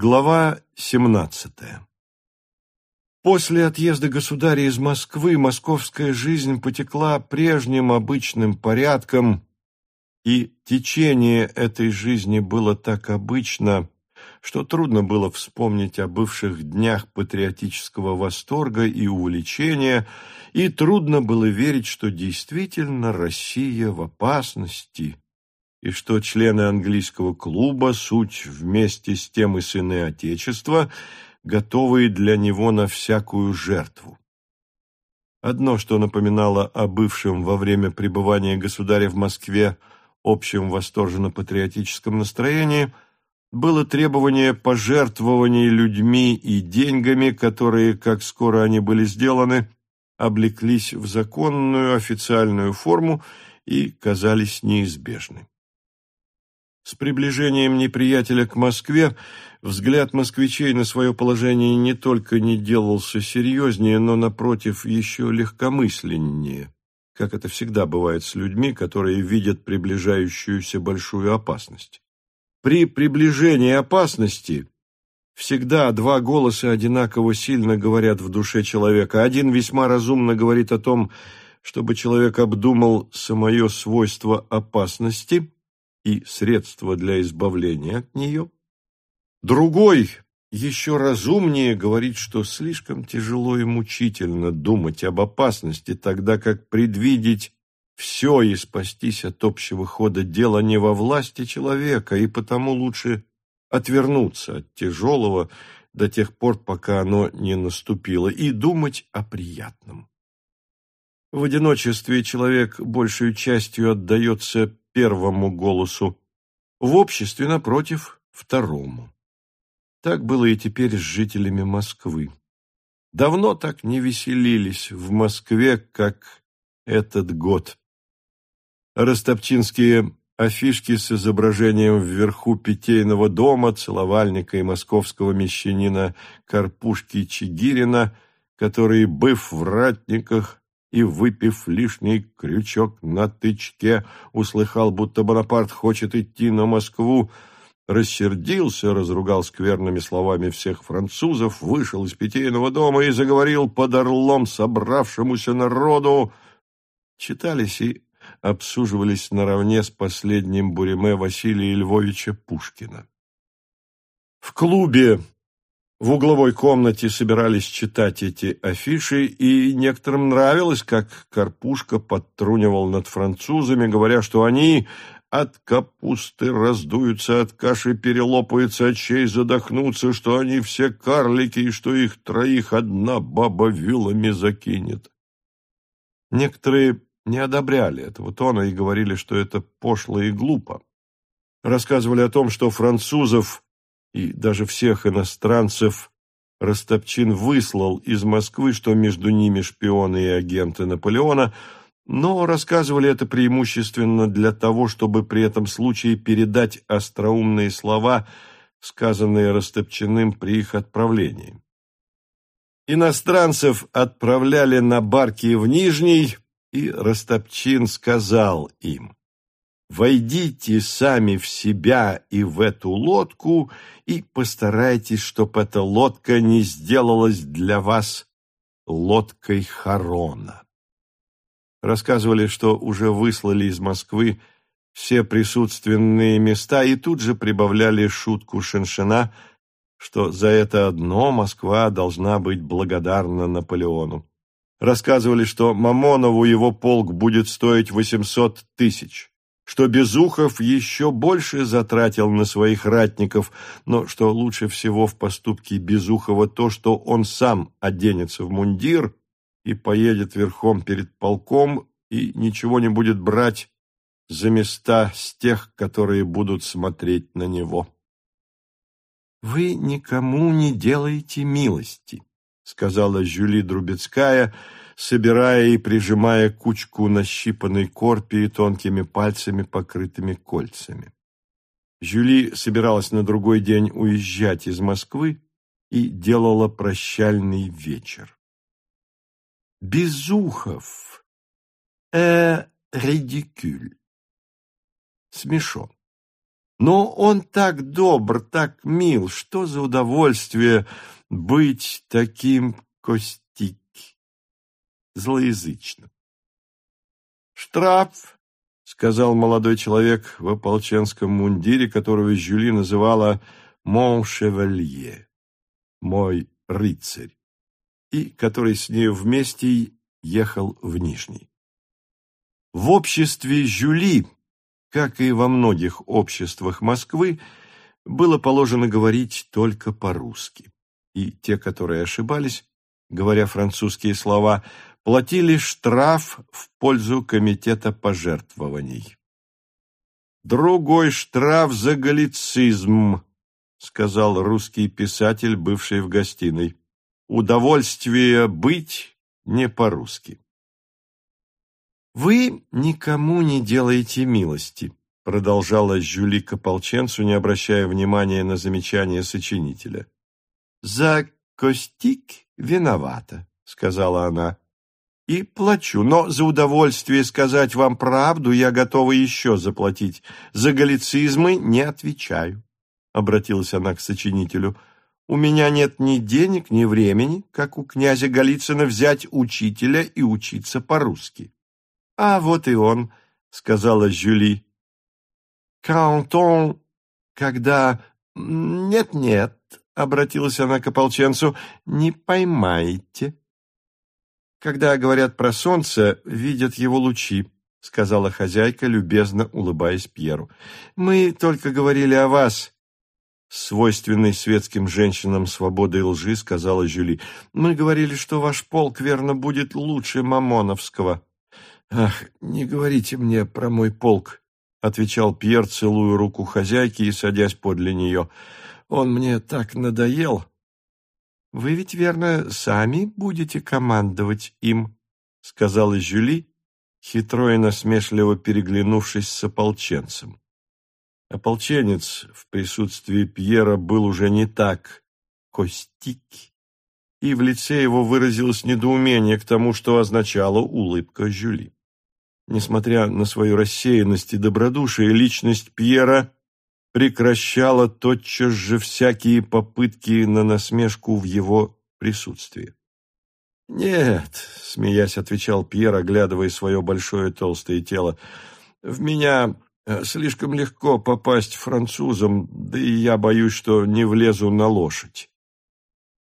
Глава 17 После отъезда государя из Москвы московская жизнь потекла прежним обычным порядком, и течение этой жизни было так обычно, что трудно было вспомнить о бывших днях патриотического восторга и увлечения, и трудно было верить, что действительно Россия в опасности – и что члены английского клуба, суть вместе с тем и сыны Отечества, готовые для него на всякую жертву. Одно, что напоминало о бывшем во время пребывания государя в Москве общем восторженно-патриотическом настроении, было требование пожертвований людьми и деньгами, которые, как скоро они были сделаны, облеклись в законную официальную форму и казались неизбежны. С приближением неприятеля к Москве взгляд москвичей на свое положение не только не делался серьезнее, но, напротив, еще легкомысленнее, как это всегда бывает с людьми, которые видят приближающуюся большую опасность. При приближении опасности всегда два голоса одинаково сильно говорят в душе человека. Один весьма разумно говорит о том, чтобы человек обдумал самое свойство опасности – и средства для избавления от нее. Другой, еще разумнее, говорит, что слишком тяжело и мучительно думать об опасности, тогда как предвидеть все и спастись от общего хода дела не во власти человека, и потому лучше отвернуться от тяжелого до тех пор, пока оно не наступило, и думать о приятном. В одиночестве человек большей частью отдается первому голосу, в обществе, напротив, второму. Так было и теперь с жителями Москвы. Давно так не веселились в Москве, как этот год. Ростопчинские афишки с изображением вверху питейного дома, целовальника и московского мещанина Карпушки Чигирина, который, быв в ратниках, и, выпив лишний крючок на тычке, услыхал, будто Бонапарт хочет идти на Москву, рассердился, разругал скверными словами всех французов, вышел из питейного дома и заговорил под орлом собравшемуся народу. Читались и обсуживались наравне с последним буреме Василия Львовича Пушкина. В клубе в угловой комнате собирались читать эти афиши, и некоторым нравилось, как Карпушка подтрунивал над французами, говоря, что они от капусты раздуются, от каши перелопаются, от чей задохнутся, что они все карлики, и что их троих одна баба вилами закинет. Некоторые не одобряли этого тона и говорили, что это пошло и глупо. Рассказывали о том, что французов и даже всех иностранцев Ростопчин выслал из Москвы, что между ними шпионы и агенты Наполеона, но рассказывали это преимущественно для того, чтобы при этом случае передать остроумные слова, сказанные Ростопчиным при их отправлении. Иностранцев отправляли на барки в Нижний, и Ростопчин сказал им, Войдите сами в себя и в эту лодку и постарайтесь, чтобы эта лодка не сделалась для вас лодкой Харона. Рассказывали, что уже выслали из Москвы все присутственные места и тут же прибавляли шутку Шиншина, что за это одно Москва должна быть благодарна Наполеону. Рассказывали, что Мамонову его полк будет стоить восемьсот тысяч что Безухов еще больше затратил на своих ратников, но что лучше всего в поступке Безухова то, что он сам оденется в мундир и поедет верхом перед полком и ничего не будет брать за места с тех, которые будут смотреть на него. «Вы никому не делаете милости», — сказала Жюли Друбецкая, — собирая и прижимая кучку нащипанной корпии тонкими пальцами, покрытыми кольцами. Жюли собиралась на другой день уезжать из Москвы и делала прощальный вечер. Безухов. Э, редикюль. Смешон. Но он так добр, так мил, что за удовольствие быть таким костик злоязычным. «Штраф!» — сказал молодой человек в ополченском мундире, которого Жюли называла «Мон шевалье» — «мой рыцарь», и который с нею вместе ехал в Нижний. В обществе Жюли, как и во многих обществах Москвы, было положено говорить только по-русски. И те, которые ошибались, говоря французские слова, платили штраф в пользу комитета пожертвований. «Другой штраф за галлицизм», — сказал русский писатель, бывший в гостиной. «Удовольствие быть не по-русски». «Вы никому не делаете милости», — продолжала Жюли к ополченцу, не обращая внимания на замечание сочинителя. «За Костик виновата», — сказала она. «И плачу, но за удовольствие сказать вам правду я готова еще заплатить. За галлицизмы не отвечаю», — обратилась она к сочинителю. «У меня нет ни денег, ни времени, как у князя Голицына, взять учителя и учиться по-русски». «А вот и он», — сказала Жюли. «Кантон, когда...» «Нет-нет», — обратилась она к ополченцу, — «не поймаете». «Когда говорят про солнце, видят его лучи», — сказала хозяйка, любезно улыбаясь Пьеру. «Мы только говорили о вас». Свойственной светским женщинам свободы и лжи, сказала Жюли. «Мы говорили, что ваш полк, верно, будет лучше Мамоновского». «Ах, не говорите мне про мой полк», — отвечал Пьер, целуя руку хозяйки и садясь подле нее. «Он мне так надоел». «Вы ведь, верно, сами будете командовать им», — сказала Жюли, хитро и насмешливо переглянувшись с ополченцем. Ополченец в присутствии Пьера был уже не так костик, и в лице его выразилось недоумение к тому, что означала улыбка Жюли. Несмотря на свою рассеянность и добродушие, личность Пьера прекращала тотчас же всякие попытки на насмешку в его присутствии. «Нет», — смеясь отвечал Пьер, оглядывая свое большое толстое тело, — «в меня э, слишком легко попасть французам, да и я боюсь, что не влезу на лошадь».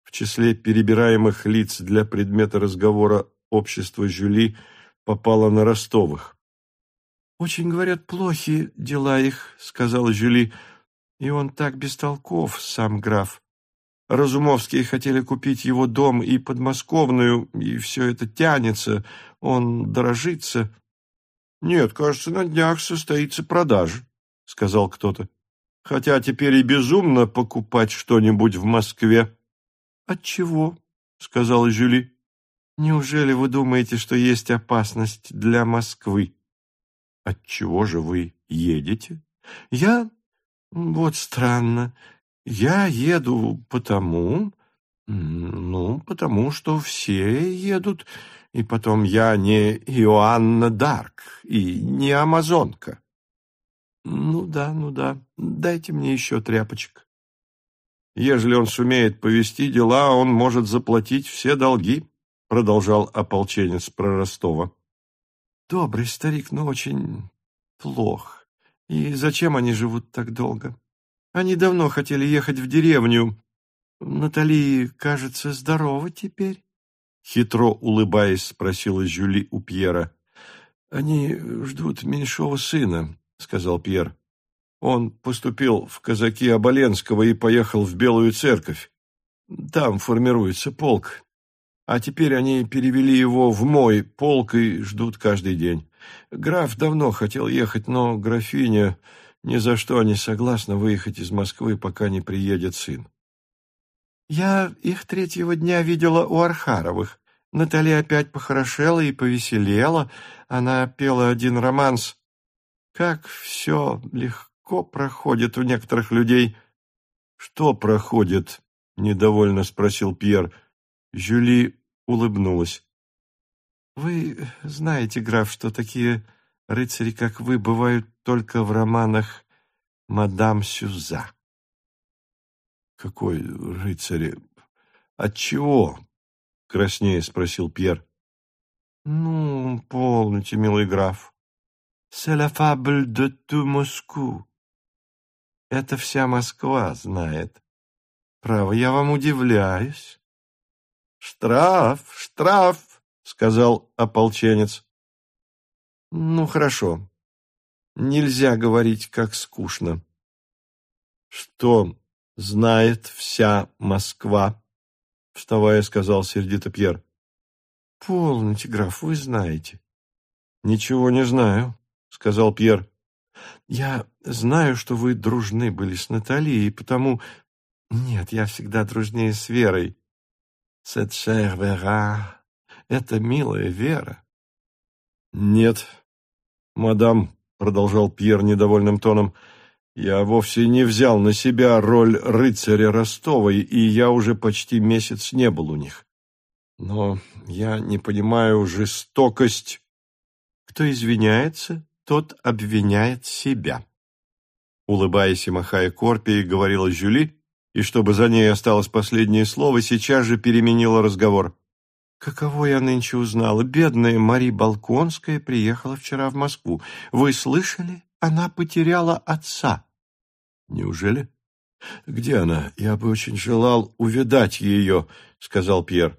В числе перебираемых лиц для предмета разговора общества Жюли — попала на Ростовых. «Очень, говорят, плохи дела их», — сказала Жюли, — «и он так бестолков, сам граф. Разумовские хотели купить его дом и подмосковную, и все это тянется, он дорожится». «Нет, кажется, на днях состоится продажа», — сказал кто-то. «Хотя теперь и безумно покупать что-нибудь в Москве». «Отчего?» — сказала Жюли. Неужели вы думаете, что есть опасность для Москвы? Отчего же вы едете? Я? Вот странно. Я еду потому... Ну, потому что все едут, и потом я не Иоанна Дарк и не Амазонка. Ну да, ну да, дайте мне еще тряпочек. Ежели он сумеет повести дела, он может заплатить все долги продолжал ополченец про Ростова. Добрый старик, но очень плох. И зачем они живут так долго? Они давно хотели ехать в деревню. Натали, кажется, здорова теперь. Хитро улыбаясь, спросила Жюли у Пьера. «Они ждут меньшого сына», — сказал Пьер. «Он поступил в казаки Оболенского и поехал в Белую церковь. Там формируется полк. А теперь они перевели его в мой полк и ждут каждый день. Граф давно хотел ехать, но графиня ни за что не согласна выехать из Москвы, пока не приедет сын. Я их третьего дня видела у Архаровых. Наталья опять похорошела и повеселела. Она пела один романс. Как все легко проходит у некоторых людей. — Что проходит? — недовольно спросил Пьер. — Жюли улыбнулась. «Вы знаете, граф, что такие рыцари, как вы, бывают только в романах мадам Сюза. Какой рыцарь? От чего? Краснее спросил Пьер. Ну, полните, милый граф. C'est la fable de tout Moscou. Это вся Москва знает. Право, я вам удивляюсь. Штраф, штраф, сказал ополченец. Ну, хорошо. Нельзя говорить, как скучно. Что знает вся Москва? Вставая, сказал сердито Пьер. Полноте, граф, вы знаете. Ничего не знаю, сказал Пьер. Я знаю, что вы дружны были с Натальей, и потому... Нет, я всегда дружнее с Верой. Cette chère Vera, это милая Вера. Нет, мадам, продолжал Пьер недовольным тоном, я вовсе не взял на себя роль рыцаря Ростовой, и я уже почти месяц не был у них. Но я не понимаю жестокость. Кто извиняется, тот обвиняет себя. Улыбаясь и махая корпией, говорила Жюли, и чтобы за ней осталось последнее слово, сейчас же переменила разговор. «Каково я нынче узнала? Бедная Мари Балконская приехала вчера в Москву. Вы слышали? Она потеряла отца». «Неужели?» «Где она? Я бы очень желал увидать ее», — сказал Пьер.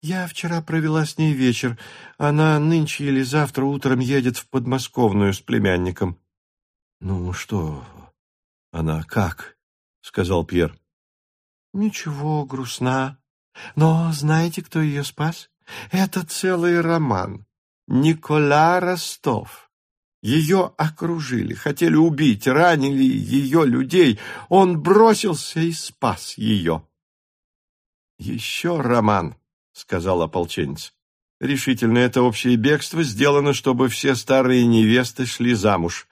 «Я вчера провела с ней вечер. Она нынче или завтра утром едет в подмосковную с племянником». «Ну что, она как?» — сказал Пьер. «Ничего, грустна. Но знаете, кто ее спас? Это целый роман. Никола Ростов. Ее окружили, хотели убить, ранили ее людей. Он бросился и спас ее». «Еще роман», — сказал ополченец. «Решительно это общее бегство сделано, чтобы все старые невесты шли замуж.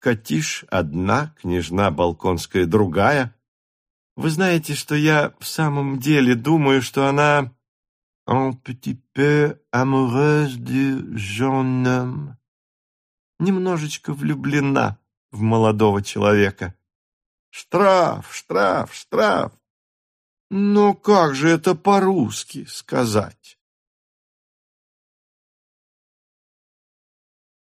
Катиш одна, княжна Балконская другая. Вы знаете, что я в самом деле думаю, что она un petit peu amoureuse du jeune homme, немножечко влюблена в молодого человека. Штраф, штраф, штраф. Но как же это по-русски сказать?